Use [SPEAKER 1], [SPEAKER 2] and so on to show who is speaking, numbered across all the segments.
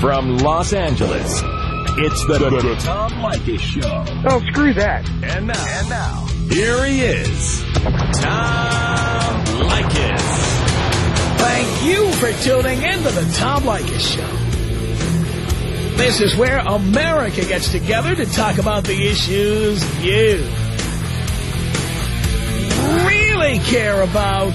[SPEAKER 1] From Los Angeles, it's the, the, the Tom Leykis Show.
[SPEAKER 2] Oh, screw that.
[SPEAKER 1] And now, and now, here he is, Tom Leykis.
[SPEAKER 3] Thank you for tuning in to the Tom Leykis Show. This is where America gets together to talk about the issues you really care about.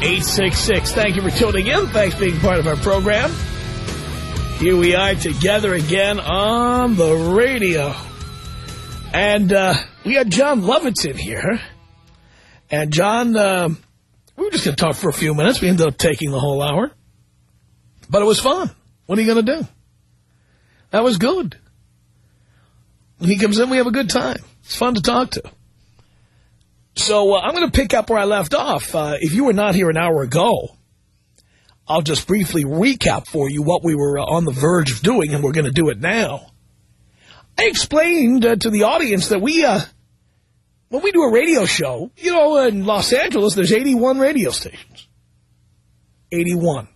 [SPEAKER 3] 1-800-5800-866. Thank you for tuning in. Thanks for being part of our program. Here we are together again on the radio. And uh, we got Jon Lovitz in here. And John, uh, we were just going to talk for a few minutes. We ended up taking the whole hour. But it was fun. What are you going to do? That was good. When he comes in, we have a good time. It's fun to talk to. So uh, I'm going to pick up where I left off. Uh, if you were not here an hour ago, I'll just briefly recap for you what we were uh, on the verge of doing, and we're going to do it now. I explained uh, to the audience that we, uh, when we do a radio show, you know, in Los Angeles, there's 81 radio stations. 81.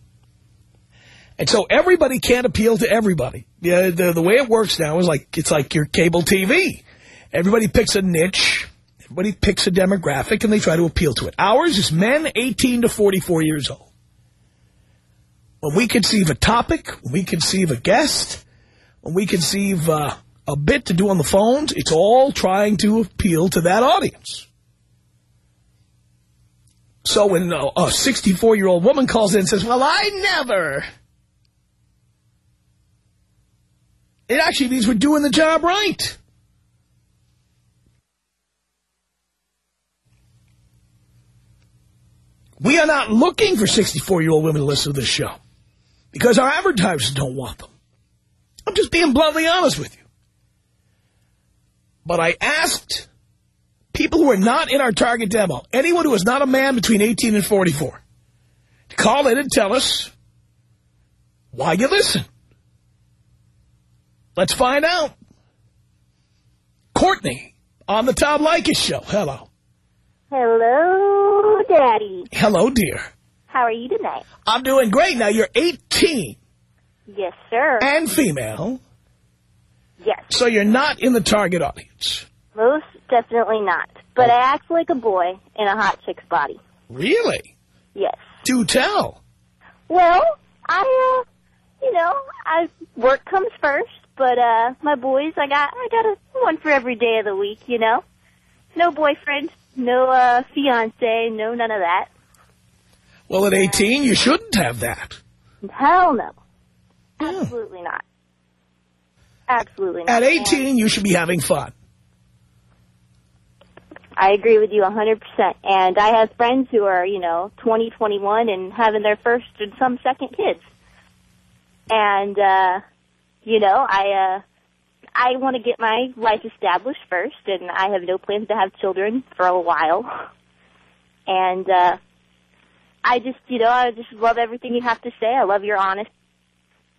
[SPEAKER 3] And so everybody can't appeal to everybody. Yeah, the, the way it works now is like, it's like your cable TV. Everybody picks a niche. Everybody picks a demographic and they try to appeal to it. Ours is men 18 to 44 years old. When we conceive a topic, when we conceive a guest, when we conceive uh, a bit to do on the phones, it's all trying to appeal to that audience. So when a 64-year-old woman calls in and says, well, I never... It actually means we're doing the job right. We are not looking for 64-year-old women to listen to this show because our advertisers don't want them. I'm just being bluntly honest with you. But I asked people who are not in our target demo, anyone who is not a man between 18 and 44, to call in and tell us why you listen. Let's find out. Courtney on the Tom Leykis show. Hello.
[SPEAKER 4] Hello, Daddy.
[SPEAKER 3] Hello, dear.
[SPEAKER 4] How are you tonight?
[SPEAKER 3] I'm doing great. Now, you're 18
[SPEAKER 4] Yes, sir.
[SPEAKER 3] and female,
[SPEAKER 4] yes,
[SPEAKER 3] so you're not in the target audience.
[SPEAKER 4] most definitely not. But
[SPEAKER 3] Oh.
[SPEAKER 4] I act like a boy in a hot chick's body.
[SPEAKER 3] Really?
[SPEAKER 4] Yes.
[SPEAKER 3] Do tell.
[SPEAKER 4] Well, I, uh, you know, I work comes first, but uh, my boys, I got, I got a one for every day of the week. You know, no boyfriend, no uh, fiance, no none of that.
[SPEAKER 3] Well, at 18, you shouldn't have that.
[SPEAKER 4] Hell no,
[SPEAKER 3] Yeah.
[SPEAKER 4] absolutely not. Absolutely not.
[SPEAKER 3] At 18, you should be having fun.
[SPEAKER 4] I agree with you 100%. And I have friends who are, you know, 20, 21 and having their first and some second kids. And, uh, you know, I, uh, I want to get my life established first and I have no plans to have children for a while. And, uh, I just, you know, I just love everything you have to say. I love your honesty,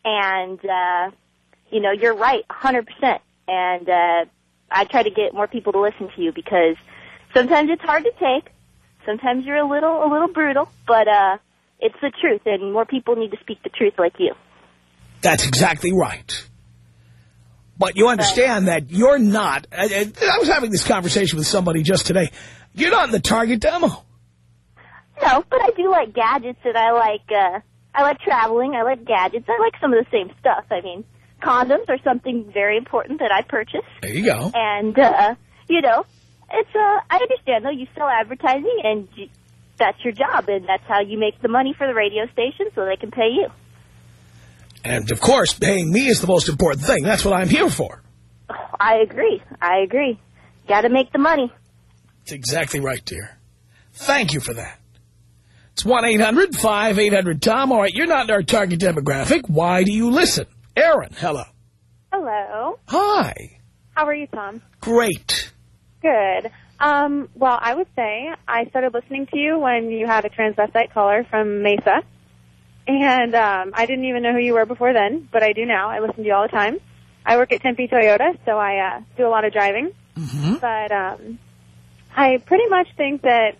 [SPEAKER 4] And, uh, you know, you're right, 100%. And, uh, I try to get more people to listen to you because sometimes it's hard to take. Sometimes you're a little a little brutal, but uh it's the truth and more people need to speak the truth like you.
[SPEAKER 3] That's exactly right. But you understand that you're not, I, I was having this conversation with somebody just today, you're not in the target demo.
[SPEAKER 4] No, but I do like gadgets and I like uh I like traveling, I like gadgets. I like some of the same stuff. I mean, condoms are something very important that I purchase
[SPEAKER 3] There you go.
[SPEAKER 4] and uh you know, it's uh I understand though you sell advertising and you, that's your job and that's how you make the money for the radio station so they can pay you.
[SPEAKER 3] And, of course, paying me is the most important thing. That's what I'm here for.
[SPEAKER 4] I agree. I agree. Got to make the money.
[SPEAKER 3] That's exactly right, dear. Thank you for that. It's 1-800-5800-TOM. All right, you're not in our target demographic. Why do you listen? Aaron, hello.
[SPEAKER 5] Hello.
[SPEAKER 2] Hello.
[SPEAKER 3] Hi.
[SPEAKER 2] How are you, Tom?
[SPEAKER 3] Great.
[SPEAKER 2] Good. Um, well, I would say I started listening to you when you had a transvestite caller from Mesa. And um, I didn't even know who you were before then, but I do now. I listen to you all the time. I work at Tempe Toyota, so I uh, do a lot of driving.
[SPEAKER 3] Mm-hmm.
[SPEAKER 2] But um, I pretty much think that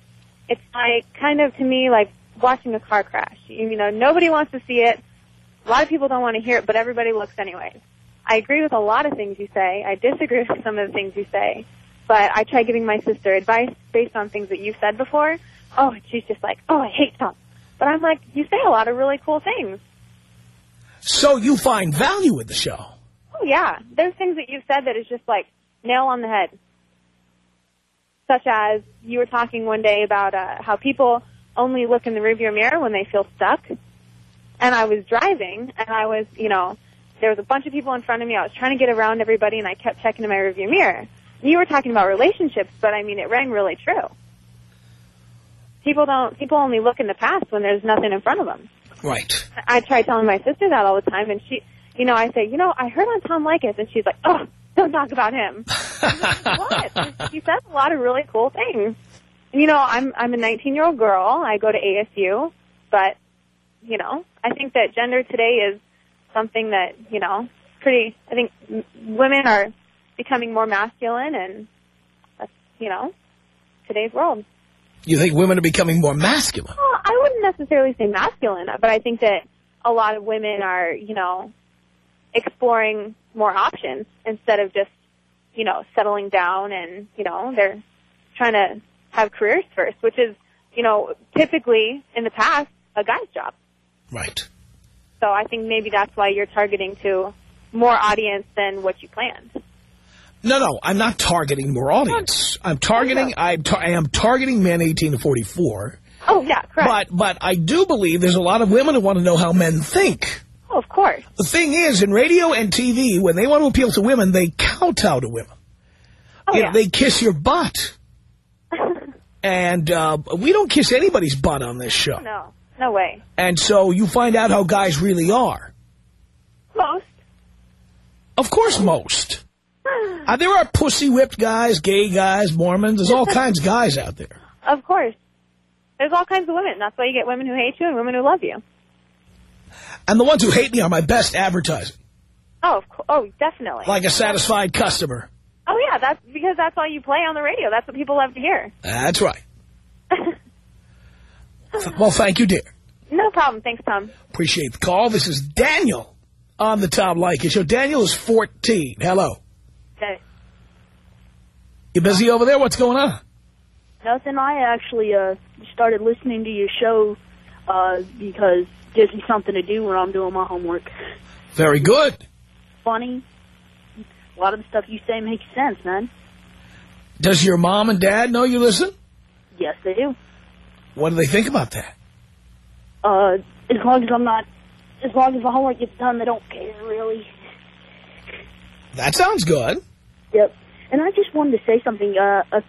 [SPEAKER 2] it's like kind of to me like watching a car crash. You, know, nobody wants to see it. A lot of people don't want to hear it, but everybody looks anyways. I agree with a lot of things you say. I disagree with some of the things you say. But I try giving my sister advice based on things that you've said before. Oh, and she's just like, oh, I hate Tom. But I'm like, you say a lot of really cool things.
[SPEAKER 3] So you find value in the show.
[SPEAKER 2] Oh, yeah. There's things that you've said that is just like nail on the head. Such as you were talking one day about uh, how people only look in the rearview mirror when they feel stuck. And I was driving, and I was, you know, there was a bunch of people in front of me. I was trying to get around everybody, and I kept checking in my rearview mirror. You were talking about relationships, but I mean, it rang really true. People don't, people only look in the past when there's nothing in front of them.
[SPEAKER 3] Right.
[SPEAKER 2] I try telling my sister that all the time, and she, you know, I say, you know, I heard on Tom Leykis, and she's like, oh, don't talk about him. what? He says a lot of really cool things. You know, I'm I'm a 19 year old girl. I go to ASU, but you know, I think that gender today is something that you know, pretty. I think women are becoming more masculine, and that's you know, today's world.
[SPEAKER 3] You think women are becoming more masculine?
[SPEAKER 2] Well, I wouldn't necessarily say masculine, but I think that a lot of women are, you know, exploring more options instead of just, you know, settling down and, you know, they're trying to have careers first, which is, you know, typically in the past a guy's job.
[SPEAKER 3] Right.
[SPEAKER 2] So I think maybe that's why you're targeting to more audience than what you planned.
[SPEAKER 3] No, no, I'm not targeting more audience. I'm targeting, I'm tar I am targeting men 18 to 44.
[SPEAKER 2] Oh, yeah, correct.
[SPEAKER 3] But, but I do believe there's a lot of women who want to know how men think.
[SPEAKER 2] oh, of course.
[SPEAKER 3] The thing is, in radio and TV, when they want to appeal to women, they kowtow to women.
[SPEAKER 2] Oh,
[SPEAKER 3] You know,
[SPEAKER 2] yeah.
[SPEAKER 3] They kiss your butt. And uh, we don't kiss anybody's butt on this show.
[SPEAKER 2] no, no way.
[SPEAKER 3] And so you find out how guys really are.
[SPEAKER 2] Most.
[SPEAKER 3] Of course, most. Uh, there are pussy-whipped guys, gay guys, Mormons. There's all kinds of guys out there.
[SPEAKER 2] Of course. There's all kinds of women. That's why you get women who hate you and women who love you.
[SPEAKER 3] And the ones who hate me are my best advertising,
[SPEAKER 2] Oh, of. Oh, definitely.
[SPEAKER 3] like a satisfied customer.
[SPEAKER 2] oh, yeah. That's because that's all you play on the radio. That's what people love to hear.
[SPEAKER 3] That's right. Well, thank you, dear.
[SPEAKER 2] no problem. Thanks, Tom.
[SPEAKER 3] Appreciate the call. This is Daniel on the Tom Leykis show. Daniel is 14. Hello.
[SPEAKER 2] Okay.
[SPEAKER 3] You busy over there? What's going on?
[SPEAKER 5] Nothing. I actually uh, started listening to your show uh, because it gives me something to do when I'm doing my homework.
[SPEAKER 3] Very good.
[SPEAKER 5] Funny. A lot of the stuff you say makes sense, man.
[SPEAKER 3] Does your mom and dad know you listen?
[SPEAKER 5] Yes, they do.
[SPEAKER 3] What do they think about that?
[SPEAKER 5] Uh, as long as I'm not, as long as my homework gets done, they don't care really.
[SPEAKER 3] That sounds good.
[SPEAKER 5] Yep. And I just wanted to say something. Uh, a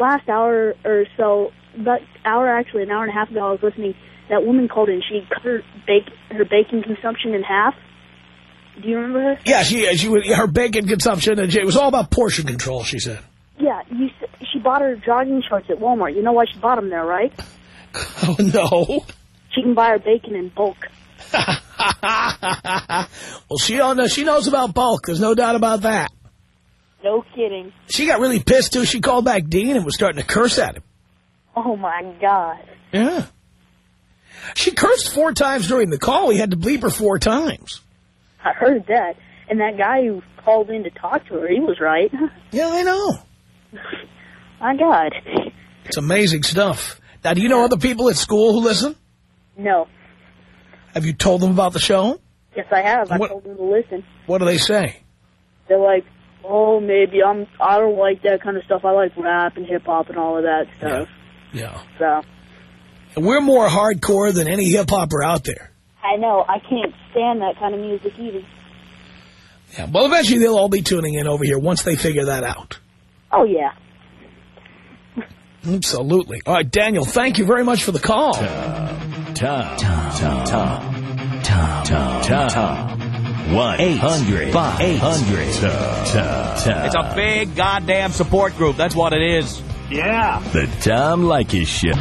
[SPEAKER 5] last hour or so, about hour actually, an hour and a half ago, I was listening. That woman called in. She cut her bake her bacon consumption in half. Do you remember her?
[SPEAKER 3] Yeah, she, she her bacon consumption, and she, it was all about portion control, she said.
[SPEAKER 5] Yeah, you. She bought her jogging shorts at Walmart. You know why she bought them there, right?
[SPEAKER 3] Oh, no.
[SPEAKER 5] She can buy her bacon in bulk.
[SPEAKER 3] well, she don't know. She knows about bulk. There's no doubt about that.
[SPEAKER 5] No kidding.
[SPEAKER 3] She got really pissed, too. She called back Dean and was starting to curse at him.
[SPEAKER 5] Oh my God.
[SPEAKER 3] Yeah. She cursed four times during the call. He had to bleep her four times.
[SPEAKER 5] I heard that. And that guy who called in to talk to her, he was right.
[SPEAKER 3] Yeah, I know.
[SPEAKER 5] My God.
[SPEAKER 3] It's amazing stuff. Now, do you know other people at school who listen?
[SPEAKER 5] No.
[SPEAKER 3] Have you told them about the show?
[SPEAKER 5] Yes, I have. I told them to listen.
[SPEAKER 3] What do they say?
[SPEAKER 5] They're like, oh, maybe I'm. I don't like that kind of stuff. I like rap and hip hop and all of that stuff.
[SPEAKER 3] Yeah.
[SPEAKER 5] So
[SPEAKER 3] And we're more hardcore than any hip-hopper out there.
[SPEAKER 5] I know I can't stand that kind of music either.
[SPEAKER 3] Yeah. Well, eventually they'll all be tuning in over here once they figure that out.
[SPEAKER 5] Oh yeah.
[SPEAKER 3] Absolutely. All right, Daniel, thank you very much for the call.
[SPEAKER 1] Tom. Tom. Tom. Tom. Tom. Tom. 1-800-5800-TOM.
[SPEAKER 6] It's a big goddamn support group. That's what it is.
[SPEAKER 1] Yeah. The Tom Leykis Show.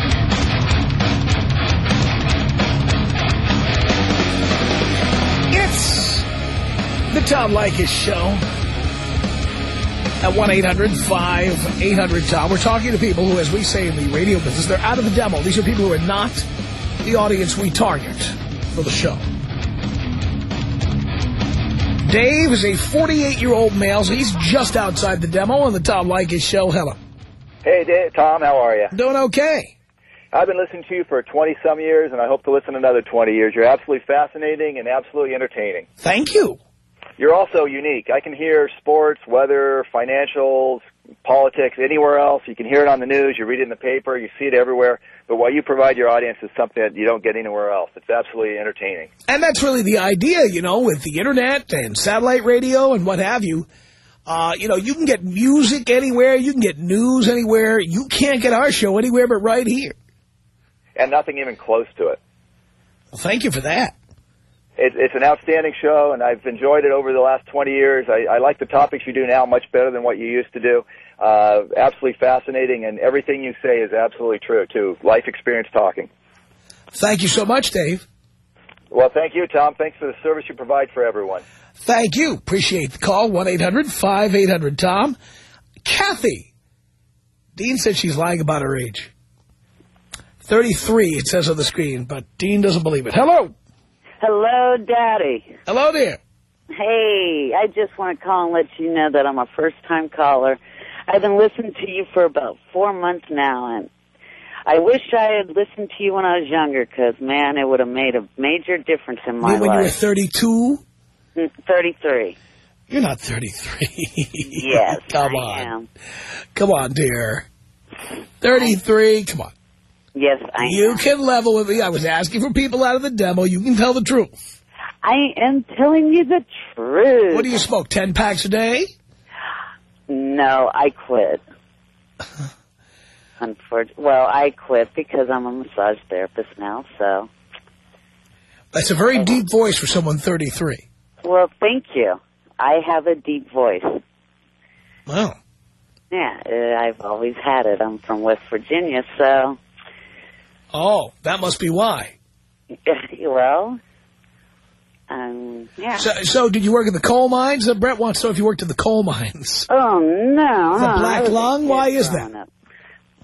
[SPEAKER 3] It's the Tom Leykis Show at 1-800-5800-TOM. We're talking to people who, as we say in the radio business, they're out of the demo. These are people who are not the audience we target for the show. Dave is a 48-year-old male, so he's just outside the demo on the Tom Leykis Show. Hello.
[SPEAKER 7] Hey, Dave, Tom, how are you?
[SPEAKER 3] Doing okay.
[SPEAKER 7] I've been listening to you for 20-some years, and I hope to listen another 20 years. You're absolutely fascinating and absolutely entertaining.
[SPEAKER 3] Thank you.
[SPEAKER 7] You're also unique. I can hear sports, weather, financials, politics, anywhere else. You can hear it on the news. You read it in the paper. You see it everywhere. But what you provide your audience is something that you don't get anywhere else. It's absolutely entertaining.
[SPEAKER 3] And that's really the idea, you know, with the Internet and satellite radio and what have you. Uh, you know, you can get music anywhere. You can get news anywhere. You can't get our show anywhere but right here.
[SPEAKER 7] And nothing even close to it.
[SPEAKER 3] Well, thank you for that.
[SPEAKER 7] It, it's an outstanding show, and I've enjoyed it over the last 20 years. I, I like the topics you do now much better than what you used to do. Uh, absolutely fascinating, and everything you say is absolutely true, too. Life experience talking.
[SPEAKER 3] Thank you so much, Dave.
[SPEAKER 7] Well, thank you, Tom. Thanks for the service you provide for everyone.
[SPEAKER 3] Thank you. Appreciate the call. 1-800-5800-TOM. Kathy. Dean said she's lying about her age. 33, it says on the screen, but Dean doesn't believe it. Hello.
[SPEAKER 8] Hello, Daddy.
[SPEAKER 3] Hello there.
[SPEAKER 8] Hey, I just want to call and let you know that I'm a first-time caller. I've been listening to you for about four months now, and I wish I had listened to you when I was younger, because, man, it would have made a major difference in my
[SPEAKER 3] when you were
[SPEAKER 8] life.
[SPEAKER 3] 32?
[SPEAKER 8] Mm, 33.
[SPEAKER 3] You're not 33.
[SPEAKER 8] Yes,
[SPEAKER 3] Come
[SPEAKER 8] I
[SPEAKER 3] on.
[SPEAKER 8] am.
[SPEAKER 3] Come on, dear. 33, come on.
[SPEAKER 8] Yes, I
[SPEAKER 3] You
[SPEAKER 8] am.
[SPEAKER 3] can level with me. I was asking for people out of the demo. You can tell the truth.
[SPEAKER 8] I am telling you the truth.
[SPEAKER 3] What do you smoke, 10 packs a day?
[SPEAKER 8] No, I quit. Unfortunately, well, I quit because I'm a massage therapist now, so.
[SPEAKER 3] That's a very deep voice for someone 33.
[SPEAKER 8] Well, thank you. I have a deep voice.
[SPEAKER 3] Wow.
[SPEAKER 8] Yeah, uh, I've always had it. I'm from West Virginia, so,
[SPEAKER 3] Oh, that must be why.
[SPEAKER 8] well, um, yeah.
[SPEAKER 3] So, so did you work in the coal mines? Uh, Brett wants to know if you worked in the coal mines.
[SPEAKER 8] oh, no.
[SPEAKER 3] The
[SPEAKER 8] huh,
[SPEAKER 3] black
[SPEAKER 8] I was a
[SPEAKER 3] lung? Why is that?
[SPEAKER 8] up.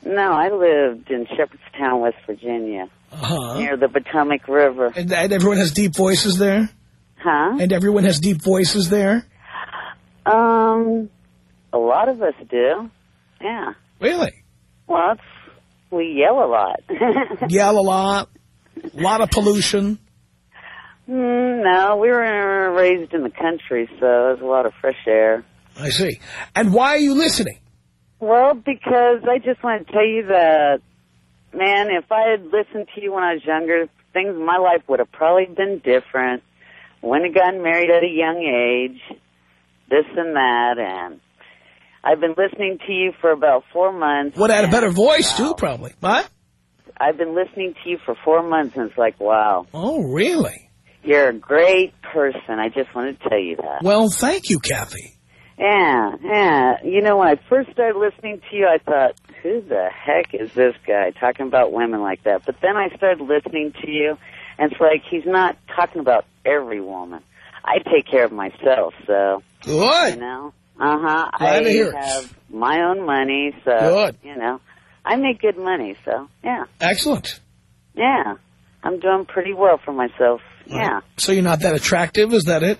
[SPEAKER 8] No, I lived in Shepherdstown, West Virginia,
[SPEAKER 3] Uh-huh.
[SPEAKER 8] near the Potomac River.
[SPEAKER 3] And, and everyone has deep voices there?
[SPEAKER 8] Huh?
[SPEAKER 3] And everyone has deep voices there?
[SPEAKER 8] Um, a lot of us do. Yeah.
[SPEAKER 3] Really?
[SPEAKER 8] Well, it's, we yell a lot.
[SPEAKER 3] Yell a lot? A lot of pollution?
[SPEAKER 8] Mm, no, we were raised in the country, so there's a lot of fresh air.
[SPEAKER 3] I see. And why are you listening?
[SPEAKER 8] Well, because I just want to tell you that, man, if I had listened to you when I was younger, things in my life would have probably been different. Wouldn't have gotten married at a young age, this and that, and I've been listening to you for about four months.
[SPEAKER 3] Would have had a better voice,
[SPEAKER 8] wow.
[SPEAKER 3] too, probably. What?
[SPEAKER 8] I've been listening to you for four months, and it's like, wow,
[SPEAKER 3] Oh, really?
[SPEAKER 8] You're a great person. I just want to tell you that.
[SPEAKER 3] Well, thank you, Kathy.
[SPEAKER 8] Yeah, yeah. You know, when I first started listening to you, I thought, who the heck is this guy talking about women like that? But then I started listening to you, and it's like he's not talking about every woman. I take care of myself, so,
[SPEAKER 3] Good.
[SPEAKER 8] you know. Uh-huh. I
[SPEAKER 3] to hear it.
[SPEAKER 8] have my own money, so,
[SPEAKER 3] Good.
[SPEAKER 8] you know. I make good money, so, yeah.
[SPEAKER 3] Excellent.
[SPEAKER 8] Yeah. I'm doing pretty well for myself. Yeah.
[SPEAKER 3] So you're not that attractive? Is that it?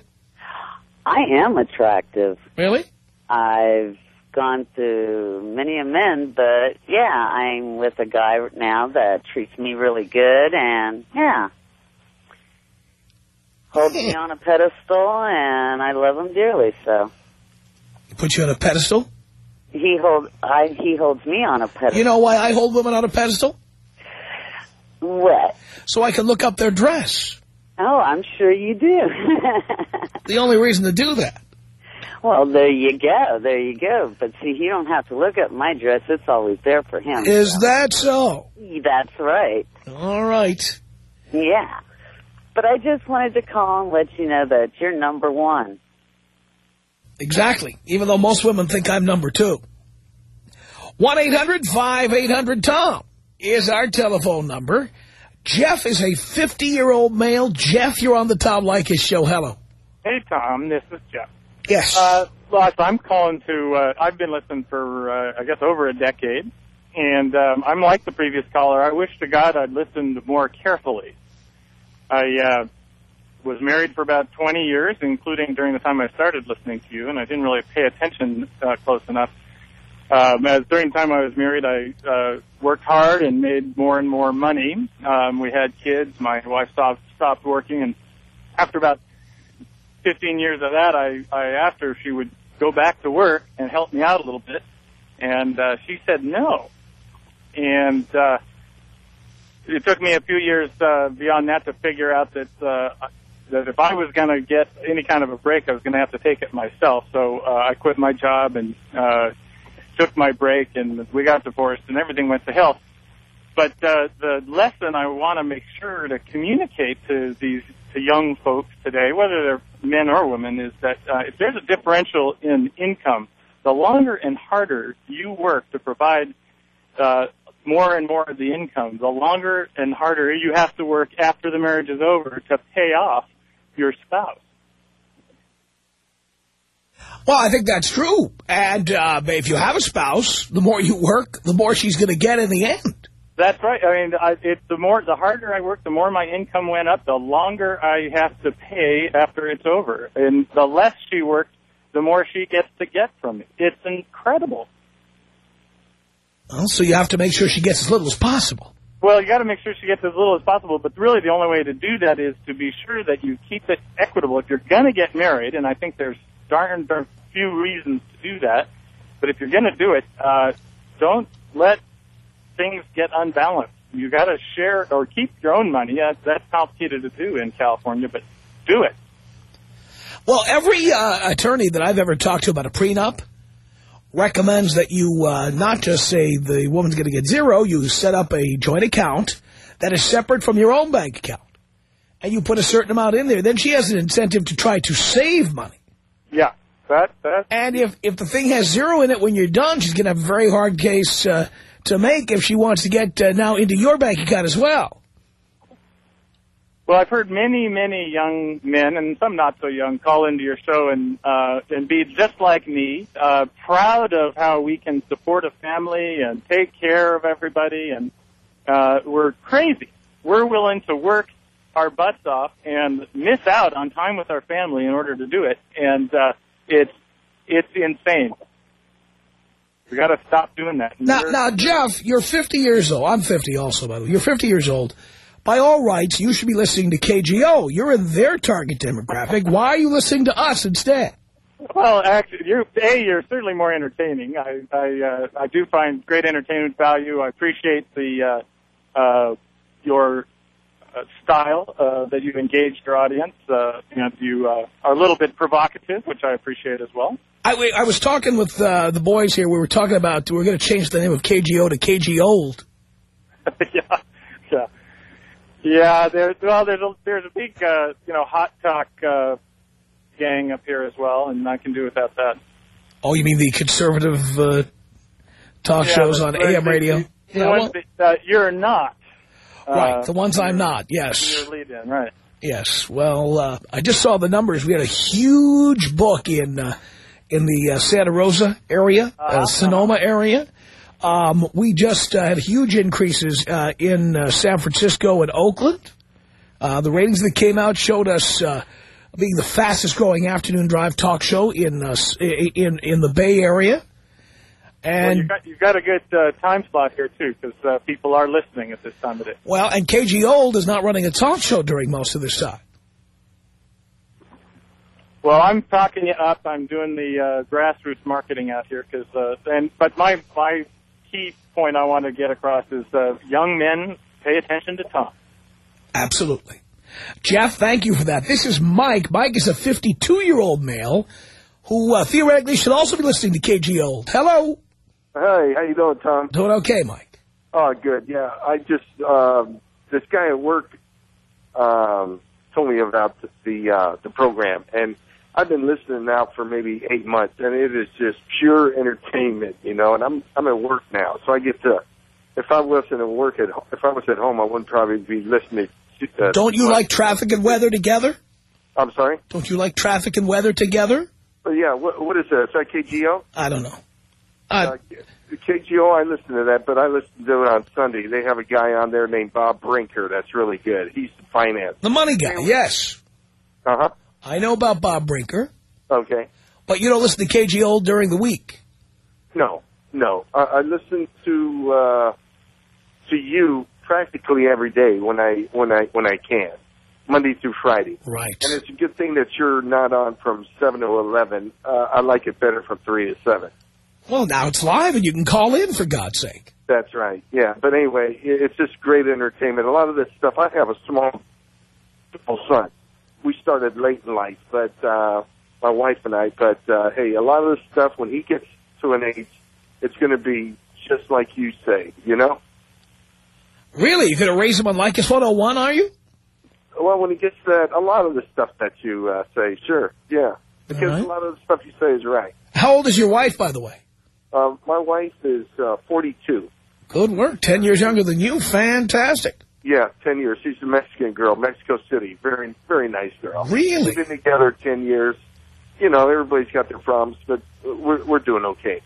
[SPEAKER 8] I am attractive.
[SPEAKER 3] Really?
[SPEAKER 8] I've gone through many a men, but yeah, I'm with a guy now that treats me really good, and yeah, holds me on a pedestal, and I love him dearly. So
[SPEAKER 3] He put you on a pedestal?
[SPEAKER 8] he hold I he holds me on a pedestal.
[SPEAKER 3] You know why I hold women on a pedestal?
[SPEAKER 8] what?
[SPEAKER 3] So I can look up their dress.
[SPEAKER 8] Oh, I'm sure you do.
[SPEAKER 3] The only reason to do that.
[SPEAKER 8] well, there you go, there you go. But see, you don't have to look at my dress; it's always there for him.
[SPEAKER 3] Is
[SPEAKER 8] so.
[SPEAKER 3] that so?
[SPEAKER 8] That's right.
[SPEAKER 3] All right.
[SPEAKER 8] Yeah. But I just wanted to call and let you know that you're number one.
[SPEAKER 3] Exactly. Even though most women think I'm number two. 1-800-5800-TOM is our telephone number. Jeff is a 50-year-old male. Jeff, you're on the Tom Leykis show. Hello.
[SPEAKER 9] Hey, Tom. This is Jeff.
[SPEAKER 3] Yes.
[SPEAKER 9] Uh, I'm calling to, uh, I've been listening for, uh, I guess, over a decade. And um, I'm like the previous caller. I wish to God I'd listened more carefully. I uh, was married for about 20 years, including during the time I started listening to you, and I didn't really pay attention uh, close enough. Um, as during the time I was married, I uh, worked hard and made more and more money. Um, we had kids. My wife stopped stopped working, and after about 15 years of that, I I asked her if she would go back to work and help me out a little bit, and uh, she said no. And uh, it took me a few years uh, beyond that to figure out that uh, that if I was going to get any kind of a break, I was going to have to take it myself. So uh, I quit my job and uh, took my break, and we got divorced, and everything went to hell. But uh, the lesson I want to make sure to communicate to these to young folks today, whether they're men or women, is that uh, if there's a differential in income, the longer and harder you work to provide uh, more and more of the income, the longer and harder you have to work after the marriage is over to pay off your spouse.
[SPEAKER 3] Well, I think that's true. And uh, if you have a spouse, the more you work, the more she's going to get in the end.
[SPEAKER 9] That's right. I mean, I, it, the more, the harder I work, the more my income went up. The longer I have to pay after it's over, and the less she works, the more she gets to get from me. It's incredible.
[SPEAKER 3] Well, so you have to make sure she gets as little as possible.
[SPEAKER 9] Well, you got to make sure she gets as little as possible, but really the only way to do that is to be sure that you keep it equitable. If you're going to get married, and I think there's darn, darn few reasons to do that, but if you're going to do it, uh, don't let things get unbalanced. You got to share or keep your own money. That's, that's complicated to do in California, but do it.
[SPEAKER 3] Well, every uh, attorney that I've ever talked to about a prenup recommends that you uh, not just say the woman's going to get zero, you set up a joint account that is separate from your own bank account. And you put a certain amount in there. Then she has an incentive to try to save money.
[SPEAKER 9] Yeah. That, that.
[SPEAKER 3] And if, if the thing has zero in it when you're done, she's going to have a very hard case uh, to make if she wants to get uh, now into your bank account as well.
[SPEAKER 9] Well, I've heard many, many young men and some not so young call into your show and uh, and be just like me, uh, proud of how we can support a family and take care of everybody, and uh, we're crazy. We're willing to work our butts off and miss out on time with our family in order to do it, and uh, it's it's insane. We got to stop doing that.
[SPEAKER 3] Now, now, Jeff, you're 50 years old. I'm 50 also, by the way. You're 50 years old. By all rights, you should be listening to KGO. You're in their target demographic. Why are you listening to us instead?
[SPEAKER 9] Well, actually, you're a you're certainly more entertaining. I I uh, I do find great entertainment value. I appreciate the uh, uh, your style uh, that you've engaged your audience, uh, and you uh, are a little bit provocative, which I appreciate as well.
[SPEAKER 3] I, I was talking with uh, the boys here. We were talking about we are going to change the name of KGO to KG Old.
[SPEAKER 9] yeah, yeah, yeah. There's well, there's a there's a big uh, you know hot talk uh, gang up here as well, and I can do without that.
[SPEAKER 3] Oh, you mean the conservative uh, talk
[SPEAKER 9] Yeah,
[SPEAKER 3] shows on AM radio?
[SPEAKER 9] the
[SPEAKER 3] Yeah,
[SPEAKER 9] ones
[SPEAKER 3] well,
[SPEAKER 9] that, uh, you're not.
[SPEAKER 3] Right,
[SPEAKER 9] Uh,
[SPEAKER 3] the ones I'm not. Yes,
[SPEAKER 9] Your lead in, right?
[SPEAKER 3] yes. Well, uh, I just saw the numbers. We had a huge book in uh, in the uh, Santa Rosa area,
[SPEAKER 9] Uh-huh.
[SPEAKER 3] uh, Sonoma area. Um, we just uh, had huge increases uh, in uh, San Francisco and Oakland. Uh, the ratings that came out showed us uh, being the fastest growing afternoon drive talk show in uh, in in the Bay Area.
[SPEAKER 9] Well,
[SPEAKER 3] And
[SPEAKER 9] you've got, you've got a good uh, time slot here too, because uh, people are listening at this time of day.
[SPEAKER 3] well, and KG Old is not running a talk show during most of this time.
[SPEAKER 9] Well, I'm talking you up. I'm doing the uh, grassroots marketing out here, because uh, and but my my key point I want to get across is uh, young men pay attention to Tom.
[SPEAKER 3] Absolutely. Jeff, thank you for that. This is Mike. Mike is a 52-year-old male who uh, theoretically should also be listening to KG Old. Hello.
[SPEAKER 10] Hey, how you doing, Tom?
[SPEAKER 3] Doing okay, Mike.
[SPEAKER 10] Oh, good. Yeah, I just um, this guy at work um, told me about the the, uh, the program, and I've been listening now for maybe eight months, and it is just pure entertainment, you know. And I'm I'm at work now, so I get to. If I wasn't at work at if I was at home, I wouldn't probably be listening. To, uh,
[SPEAKER 3] Don't you like traffic and weather together?
[SPEAKER 10] I'm sorry.
[SPEAKER 3] Don't you like traffic and weather together?
[SPEAKER 10] Yeah. What what is that? Is that KGO?
[SPEAKER 3] I don't know.
[SPEAKER 10] Uh, KGO, I listen to that, but I listen to it on Sunday. They have a guy on there named Bob Brinker that's really good. He's the finance.
[SPEAKER 3] The money guy, yes.
[SPEAKER 10] Uh-huh.
[SPEAKER 3] I know about Bob Brinker,
[SPEAKER 10] Okay.
[SPEAKER 3] but you don't listen to KGO during the week.
[SPEAKER 10] No, no. I, I listen to uh, to you practically every day when I when I when I can, Monday through Friday.
[SPEAKER 3] Right.
[SPEAKER 10] And it's a good thing that you're not on from seven to eleven. Uh, I like it better from three to seven.
[SPEAKER 3] Well, now it's live and you can call in, for God's sake.
[SPEAKER 10] That's right. Yeah. But anyway, it's just great entertainment. A lot of this stuff. I have a small, small son. We started late in life, but uh, my wife and I. But uh, hey, a lot of this stuff when he gets to an age, it's going to be just like you say. You know.
[SPEAKER 3] Really? You're going to raise him on Leykis 101, are you?
[SPEAKER 10] Well, when he gets that, a lot of the stuff that you uh, say, sure, yeah, because
[SPEAKER 3] right.
[SPEAKER 10] a lot of the stuff you say is right.
[SPEAKER 3] How old is your wife, by the way?
[SPEAKER 10] Uh, my wife is uh, 42.
[SPEAKER 3] Good work. Ten years younger than you. Fantastic.
[SPEAKER 10] Yeah, 10 years. She's a Mexican girl, Mexico City. Very, very nice girl.
[SPEAKER 3] Really?
[SPEAKER 10] We've been together 10 years. You know, everybody's got their problems, but we're, we're doing okay.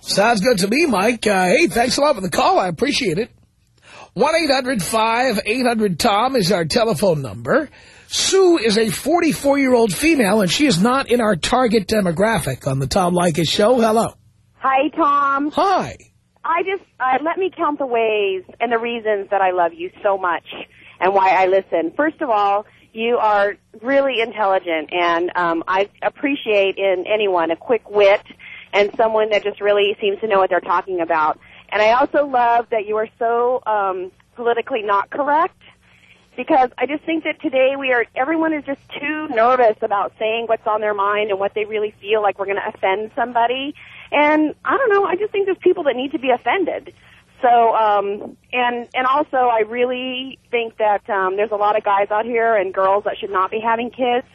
[SPEAKER 3] Sounds good to me, Mike. Uh, hey, thanks a lot for the call. I appreciate it. 1-800-5800-TOM is our telephone number. Sue is a 44-year-old female, and she is not in our target demographic on the Tom Leykis show. Hello.
[SPEAKER 11] Hi, Tom.
[SPEAKER 3] Hi.
[SPEAKER 11] I just uh, let me count the ways and the reasons that I love you so much and why I listen. First of all, you are really intelligent, and um, I appreciate in anyone a quick wit and someone that just really seems to know what they're talking about. And I also love that you are so um, politically not correct because I just think that today we are everyone is just too nervous about saying what's on their mind and what they really feel like we're going to offend somebody. And I don't know, I just think there's people that need to be offended. So um and and also I really think that um there's a lot of guys out here and girls that should not be having kids.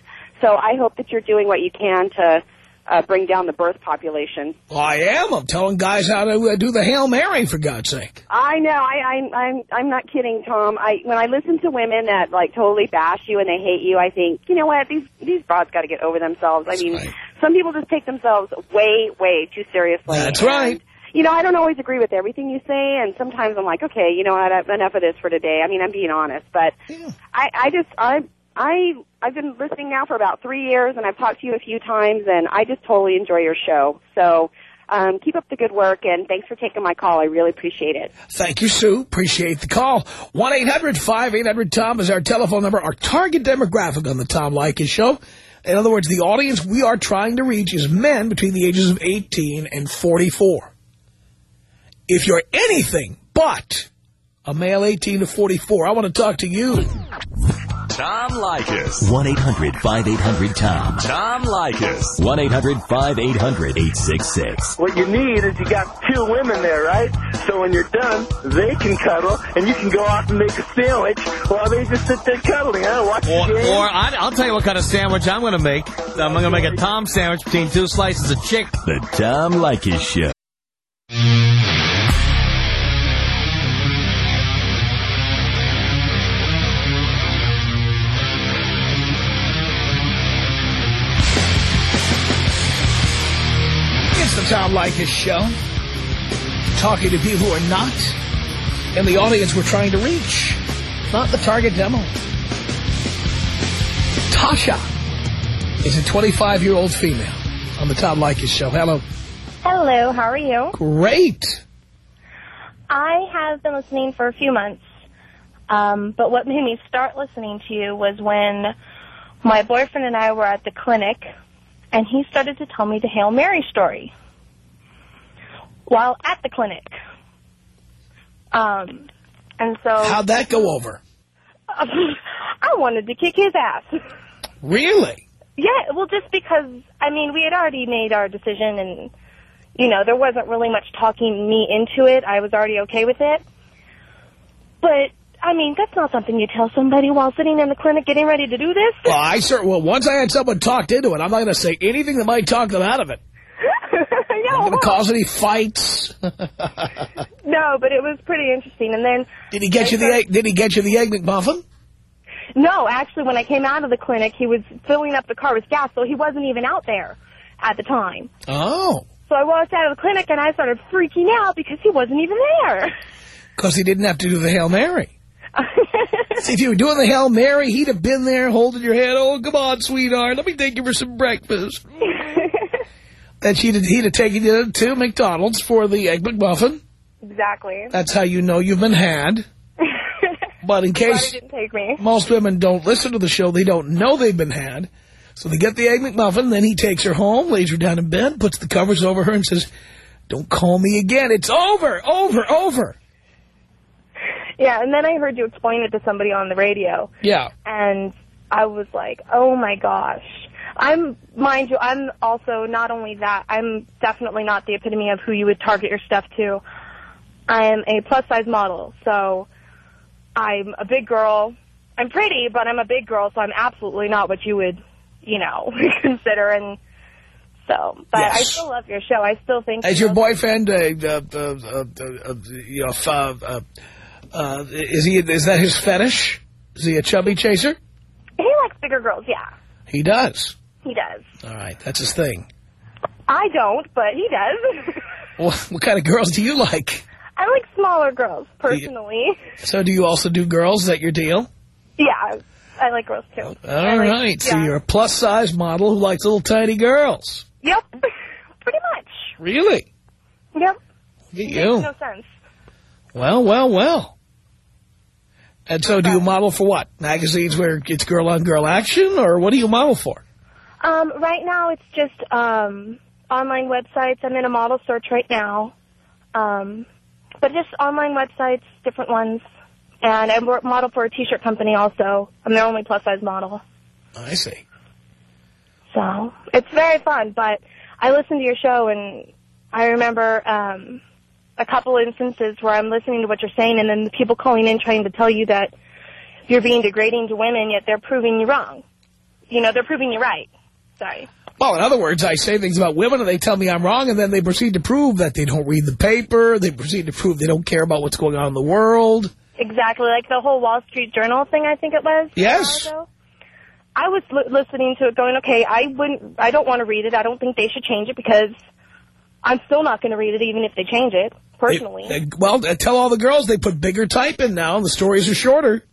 [SPEAKER 11] So I hope that you're doing what you can to uh, bring down the birth population.
[SPEAKER 3] Well, I am. I'm telling guys how to uh, do the Hail Mary, for God's sake.
[SPEAKER 11] I know. I, I I'm I'm not kidding, Tom. I when I listen to women that like totally bash you and they hate you, I think you know what these these broads got to get over themselves. I mean, some people just take themselves way way too seriously.
[SPEAKER 3] That's
[SPEAKER 11] And,
[SPEAKER 3] right.
[SPEAKER 11] You know, I don't always agree with everything you say, and sometimes I'm like, okay, you know what, I've- enough of this for today. I mean, I'm being honest, but I I just I I I've been listening now for about three years, and I've talked to you a few times, and I just totally enjoy your show. So. Um, keep up the good work, and thanks for taking my call. I really appreciate it.
[SPEAKER 3] Thank you, Sue. Appreciate the call. 1-800-5800-TOM is our telephone number, our target demographic on the Tom Leykis show. In other words, the audience we are trying to reach is men between the ages of 18 and 44. If you're anything but a male 18 to 44, I want to talk to you.
[SPEAKER 1] Tom Leykis.
[SPEAKER 12] 1-800-5800-TOM.
[SPEAKER 1] Tom Leykis.
[SPEAKER 12] 1-800-5800-866.
[SPEAKER 13] What you need is you got two women there, right? So when you're done, they can cuddle, and you can go off and make a sandwich while they just sit there cuddling, huh? Watch
[SPEAKER 6] Or,
[SPEAKER 13] the game.
[SPEAKER 6] or I, I'll tell you what kind of sandwich I'm going to make. I'm going to make a Tom sandwich between two slices of chick.
[SPEAKER 12] The Tom Leykis Show.
[SPEAKER 3] Tom Leykis show. Talking to people who are not in the audience we're trying to reach. Not the target demo. Tasha is a 25-year-old female on the Tom Leykis show. Hello.
[SPEAKER 14] Hello, how are you?
[SPEAKER 3] Great.
[SPEAKER 14] I have been listening for a few months, um, but what made me start listening to you was when my boyfriend and I were at the clinic, and he started to tell me the Hail Mary story while at the clinic. Um, and so
[SPEAKER 3] How'd that go over?
[SPEAKER 14] I wanted to kick his ass.
[SPEAKER 3] Really?
[SPEAKER 14] Yeah, well, just because, I mean, we had already made our decision and, you know, there wasn't really much talking me into it. I was already okay with it. But I mean, that's not something you tell somebody while sitting in the clinic getting ready to do this.
[SPEAKER 3] Well, I cer well, once I had someone talked into it, I'm not going to say anything that might talk them out of it. I'm going to cause any fights.
[SPEAKER 14] No, but it was pretty interesting. And then
[SPEAKER 3] Did he get you the egg? Did he get you the egg McMuffin?
[SPEAKER 14] No, actually, when I came out of the clinic, he was filling up the car with gas, so he wasn't even out there at the time.
[SPEAKER 3] Oh,
[SPEAKER 14] So I walked out of the clinic, and I started freaking out because he wasn't even there.
[SPEAKER 3] because he didn't have to do the Hail Mary. See, if you were doing the Hail Mary, he'd have been there holding your hand. Oh, come on, sweetheart. Let me take you for some breakfast. Then she'd he'd have taken you to McDonald's for the Egg McMuffin.
[SPEAKER 14] exactly.
[SPEAKER 3] That's how you know you've been had. But in case
[SPEAKER 14] didn't take me.
[SPEAKER 3] most women don't listen to the show, they don't know they've been had. So they get the Egg McMuffin, then he takes her home, lays her down in bed, puts the covers over her and says, don't call me again. It's over, over, over.
[SPEAKER 14] Yeah, and then I heard you explain it to somebody on the radio,
[SPEAKER 3] Yeah.
[SPEAKER 14] and I was like, oh my gosh. I'm, mind you, I'm also not only that, I'm definitely not the epitome of who you would target your stuff to. I am a plus size model, so I'm a big girl. I'm pretty, but I'm a big girl, so I'm absolutely not what you would, you know, consider. And so, but I still love your show. I still think
[SPEAKER 3] As your boyfriend, uh, uh, uh, uh, uh, you know, uh, uh, uh, is he? Is that his fetish? Is he a chubby chaser?
[SPEAKER 14] he likes bigger girls. Yeah,
[SPEAKER 3] He does.
[SPEAKER 14] He does.
[SPEAKER 3] All right, that's his thing.
[SPEAKER 14] I don't, but he does.
[SPEAKER 3] Well, what kind of girls do you like?
[SPEAKER 14] I like smaller girls personally.
[SPEAKER 3] So do you also do girls? Is that your deal?
[SPEAKER 14] Yeah, I like girls too.
[SPEAKER 3] All right, so
[SPEAKER 14] yeah.
[SPEAKER 3] you're a plus-size model who likes little tiny girls.
[SPEAKER 14] Yep, pretty much.
[SPEAKER 3] Really?
[SPEAKER 14] Yep.
[SPEAKER 3] Look at
[SPEAKER 14] Makes
[SPEAKER 3] you.
[SPEAKER 14] no sense.
[SPEAKER 3] Well, well, well. And so do you model for what? Magazines where it's girl-on-girl action, or what do you model for?
[SPEAKER 14] Um, right now, it's just um, online websites. I'm in a model search right now, um, but just online websites, different ones. And I work model for a T-shirt company also. I'm their only plus-size model.
[SPEAKER 3] I see.
[SPEAKER 14] So it's very fun. But I listen to your show, and I remember um, a couple instances where I'm listening to what you're saying, and then the people calling in trying to tell you that you're being degrading to women, yet they're proving you wrong. You know, they're proving you right. Sorry.
[SPEAKER 3] Well, in other words, I say things about women and they tell me I'm wrong, and then they proceed to prove that they don't read the paper. They proceed to prove they don't care about what's going on in the world.
[SPEAKER 14] Exactly, like the whole Wall Street Journal thing. I think it was.
[SPEAKER 3] Yes.
[SPEAKER 14] I was li- listening to it, going, okay, I wouldn't, I don't want to read it. I don't think they should change it because I'm still not going to read it, even if they change it. Personally,
[SPEAKER 3] Uh, Well, uh, tell all the girls they put bigger type in now, and the stories are shorter.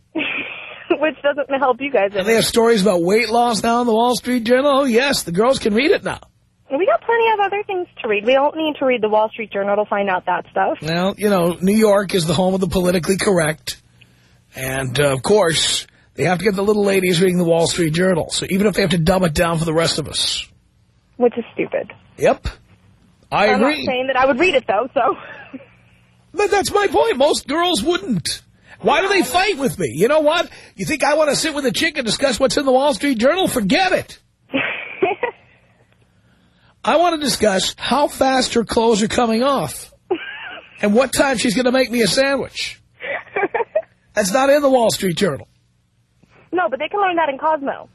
[SPEAKER 14] which doesn't help you guys.
[SPEAKER 3] And they have stories about weight loss now in the Wall Street Journal. Oh, yes, the girls can read it now.
[SPEAKER 14] We got plenty of other things to read. We don't need to read the Wall Street Journal to find out that stuff.
[SPEAKER 3] Well, you know, New York is the home of the politically correct. And, uh, of course, they have to get the little ladies reading the Wall Street Journal. So even if they have to dumb it down for the rest of us.
[SPEAKER 14] Which is stupid.
[SPEAKER 3] Yep. I
[SPEAKER 14] I'm
[SPEAKER 3] agree.
[SPEAKER 14] not saying that I would read it, though, so...
[SPEAKER 3] But that's my point. Most girls wouldn't. Why do they fight with me? You know what? You think I want to sit with a chick and discuss what's in the Wall Street Journal? Forget it. I want to discuss how fast her clothes are coming off and what time she's going to make me a sandwich. That's not in the Wall Street Journal.
[SPEAKER 14] No, but they can learn that in Cosmo.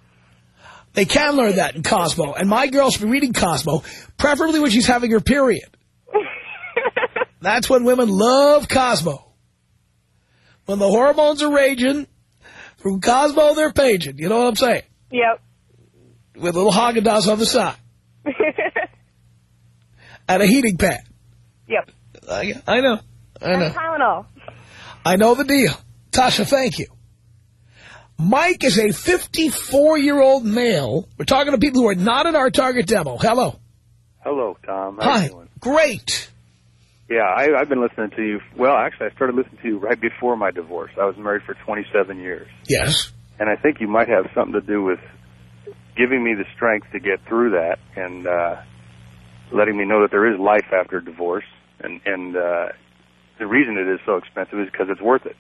[SPEAKER 3] They can learn that in Cosmo. And my girl should be reading Cosmo, preferably when she's having her period. That's when women love Cosmo. When the hormones are raging, from Cosmo they're paging. You know what I'm saying?
[SPEAKER 14] Yep.
[SPEAKER 3] With a little Haagen-Dazs on the side. and a heating pad.
[SPEAKER 14] Yep.
[SPEAKER 3] I, I know. I
[SPEAKER 14] And
[SPEAKER 3] know.
[SPEAKER 14] Tylenol.
[SPEAKER 3] I know the deal. Tasha, thank you. Mike is a 54-year-old male. We're talking to people who are not in our target demo. Hello.
[SPEAKER 15] Hello, Tom. How
[SPEAKER 3] Hi.
[SPEAKER 15] you doing?
[SPEAKER 3] Great.
[SPEAKER 15] Yeah, I, I've been listening to you. Well, actually, I started listening to you right before my divorce. I was married for 27 years.
[SPEAKER 3] Yes.
[SPEAKER 15] And I think you might have something to do with giving me the strength to get through that and uh, letting me know that there is life after divorce. And, and uh, the reason it is so expensive is because it's worth it.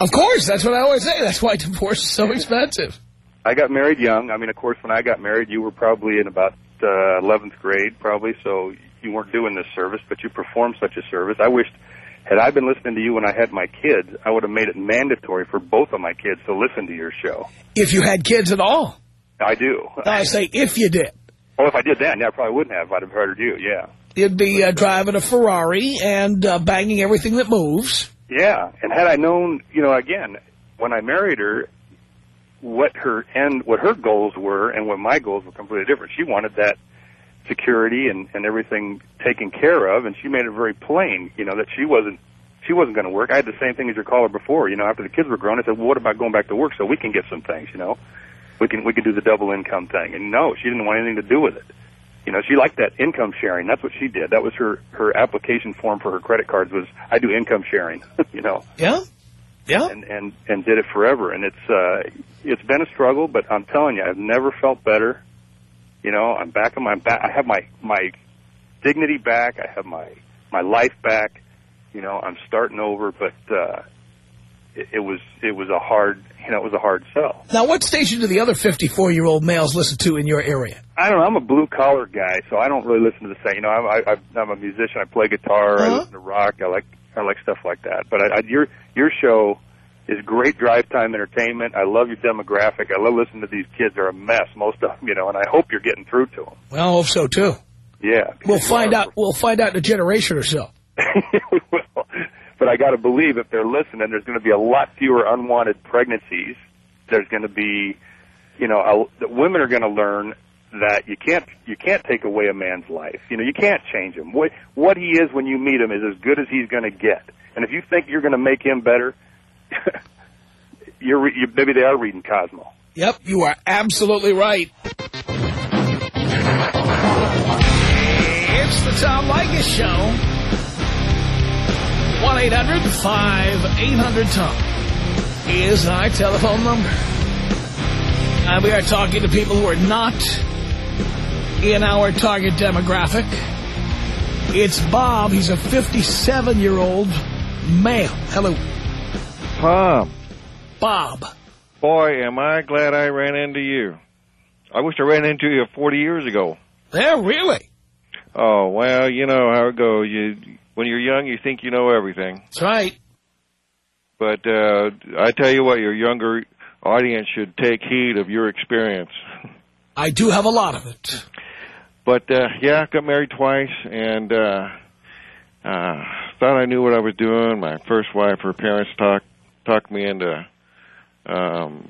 [SPEAKER 3] Of course. That's what I always say. That's why divorce is so expensive.
[SPEAKER 15] I got married young. I mean, of course, when I got married, you were probably in about uh, 11th grade, probably, so you weren't doing this service, but you performed such a service. I wished Had I been listening to you when I had my kids, I would have made it mandatory for both of my kids to listen to your show.
[SPEAKER 3] If you had kids at all.
[SPEAKER 15] I do.
[SPEAKER 3] I say if you did.
[SPEAKER 15] Oh, if I did that, yeah, I probably wouldn't have. I'd have heard you, yeah.
[SPEAKER 3] You'd be uh, driving a Ferrari and uh, banging everything that moves.
[SPEAKER 15] Yeah, and had I known, you know, again, when I married her, what her end, what her goals were, and what my goals were completely different. She wanted that security and and everything taken care of, and she made it very plain, you know, that she wasn't she wasn't going to work. I had the same thing as your caller before. You know, after the kids were grown, I said, well, "What about going back to work so we can get some things?" You know, we can we can do the double income thing. And no, she didn't want anything to do with it. You know, she liked that income sharing. That's what she did. That was her her application form for her credit cards was I do income sharing. you know.
[SPEAKER 3] Yeah. Yeah.
[SPEAKER 15] And and and did it forever. And it's uh it's been a struggle, but I'm telling you, I've never felt better. You know, I'm back on my back. I have my my dignity back. I have my my life back. You know, I'm starting over, but uh it, it was it was a hard you know it was a hard sell.
[SPEAKER 3] Now, what station do the other 54-year-old males listen to in your area?
[SPEAKER 15] I don't know. I'm a blue collar guy, so I don't really listen to the same. You know, I, I, I'm a musician. I play guitar. I
[SPEAKER 3] Uh-huh.
[SPEAKER 15] listen to rock. I like I like stuff like that. But I, I, your your show is great drive time entertainment. I love your demographic. I love listening to these kids. They're a mess, most of them. You know, and I hope you're getting through to them.
[SPEAKER 3] Well, I hope so, too.
[SPEAKER 15] Yeah.
[SPEAKER 3] We'll find out. We'll find out in a generation or so.
[SPEAKER 15] But I got to believe if they're listening, there's going to be a lot fewer unwanted pregnancies. There's going to be, you know, a, the women are going to learn that you can't you can't take away a man's life. You know, you can't change him. What what he is when you meet him is as good as he's going to get. And if you think you're going to make him better, you're, you maybe they are reading Cosmo.
[SPEAKER 3] Yep, you are absolutely right. It's the Tom Leykis Show. 1-800-5800-TOM is our telephone number. And we are talking to people who are not in our target demographic. It's Bob. He's a 57-year-old male. Hello,
[SPEAKER 16] Tom,
[SPEAKER 3] Bob.
[SPEAKER 16] boy, am I glad I ran into you. I wish I ran into you 40 years ago.
[SPEAKER 3] Yeah, really?
[SPEAKER 16] Oh, well, you know how it goes. You, when you're young, you think you know everything.
[SPEAKER 3] That's right.
[SPEAKER 16] But uh, I tell you what, your younger audience should take heed of your experience.
[SPEAKER 3] I do have a lot of it.
[SPEAKER 16] But uh, yeah, got married twice, and uh, uh, thought I knew what I was doing. My first wife, her parents talked talked me into, um,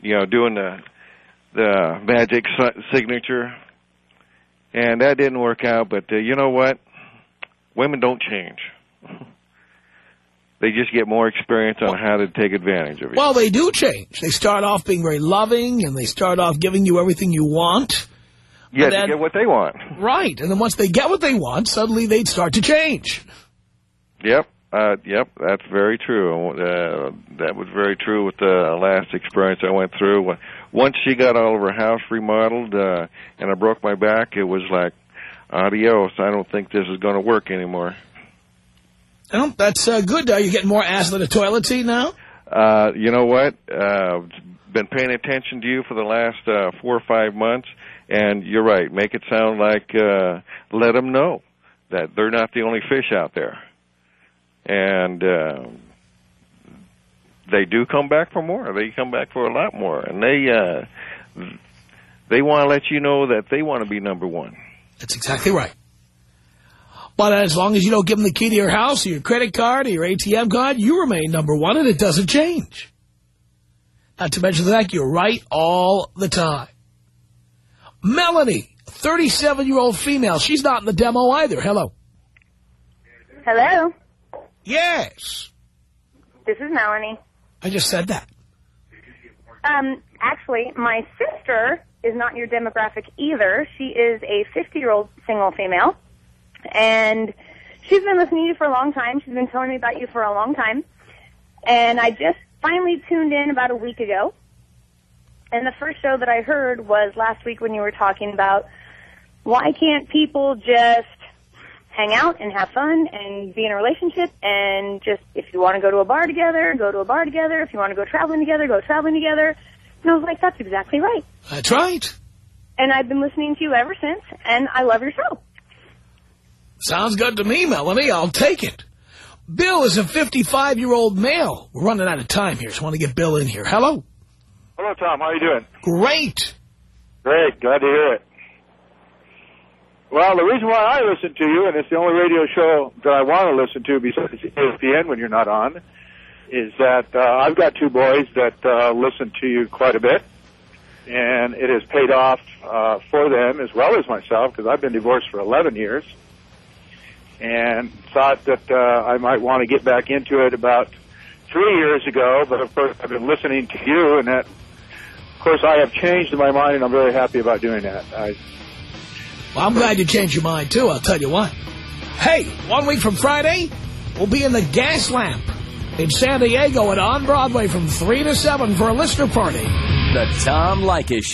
[SPEAKER 16] you know, doing the the magic si- signature, and that didn't work out. But uh, you know what? Women don't change. They just get more experience on how to take advantage of it.
[SPEAKER 3] Well, they do change. They start off being very loving, and they start off giving you everything you want.
[SPEAKER 16] yeah,
[SPEAKER 3] then-
[SPEAKER 16] get what they want.
[SPEAKER 3] Right. And then once they get what they want, suddenly they'd start to change.
[SPEAKER 16] Yep, uh, yep, that's very true. Uh, that was very true with the last experience I went through. Once she got all of her house remodeled uh, and I broke my back, it was like, adios. I don't think this is going to work anymore.
[SPEAKER 3] Well, that's uh, good. Are you getting more ass than a toilet seat now?
[SPEAKER 16] Uh, you know what? Uh, been paying attention to you for the last uh, four or five months, and you're right. Make it sound like uh, let them know that they're not the only fish out there, and uh, they do come back for more. They come back for a lot more, and they uh, they want to let you know that they want to be number one.
[SPEAKER 3] That's exactly right. But as long as you don't give them the key to your house or your credit card or your ATM card, you remain number one and it doesn't change. Not to mention the fact you're right all the time. Melanie, 37-year-old female. She's not in the demo either. Hello.
[SPEAKER 17] Hello.
[SPEAKER 3] Yes.
[SPEAKER 17] This is Melanie.
[SPEAKER 3] I just said that.
[SPEAKER 17] Um, actually, my sister is not your demographic either. She is a 50-year-old single female, and she's been listening to you for a long time. She's been telling me about you for a long time, and I just finally tuned in about a week ago. And the first show that I heard was last week when you were talking about why can't people just hang out and have fun and be in a relationship and just if you want to go to a bar together, go to a bar together. If you want to go traveling together, go traveling together. And I was like, that's exactly right.
[SPEAKER 3] That's right.
[SPEAKER 17] And I've been listening to you ever since, and I love your show.
[SPEAKER 3] Sounds good to me, Melanie. I'll take it. Bill is a 55-year-old male. We're running out of time here, so I want to get Bill in here. Hello.
[SPEAKER 18] Hello, Tom. How are you doing?
[SPEAKER 3] Great.
[SPEAKER 18] Great. Glad to hear it. Well, the reason why I listen to you, and it's the only radio show that I want to listen to besides ESPN when you're not on, is that uh, I've got two boys that uh, listen to you quite a bit, and it has paid off uh, for them as well as myself because I've been divorced for 11 years, and thought that uh, I might want to get back into it about three years ago. But of course, I've been listening to you, and that, of course, I have changed my mind, and I'm very happy about doing that. I
[SPEAKER 3] Well, I'm glad you changed your mind, too. I'll tell you what. Hey, one week from Friday, we'll be in the Gas Lamp in San Diego and on Broadway from 3 to 7 for a listener party.
[SPEAKER 12] The Tom Leykis Show.